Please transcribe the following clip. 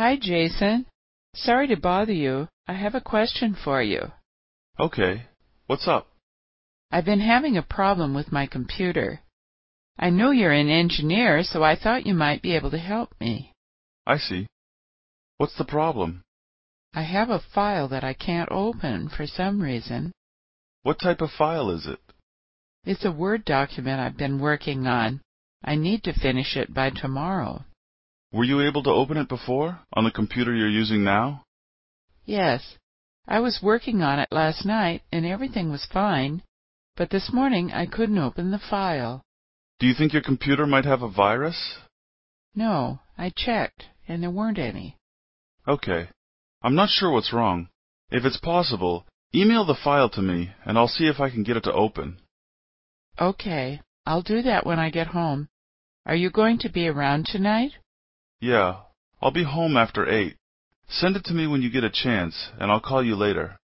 Hi, Jason. Sorry to bother you. I have a question for you. Okay. What's up? I've been having a problem with my computer. I know you're an engineer, so I thought you might be able to help me. I see. What's the problem? I have a file that I can't open for some reason. What type of file is it? It's a Word document I've been working on. I need to finish it by tomorrow. Were you able to open it before, on the computer you're using now?" "Yes. I was working on it last night, and everything was fine, but this morning I couldn't open the file." "Do you think your computer might have a virus?" "No. I checked, and there weren't any." "Okay. I'm not sure what's wrong. If it's possible, email the file to me, and I'll see if I can get it to open." "Okay. I'll do that when I get home. Are you going to be around tonight?" Yeah, I'll be home after eight. Send it to me when you get a chance, and I'll call you later.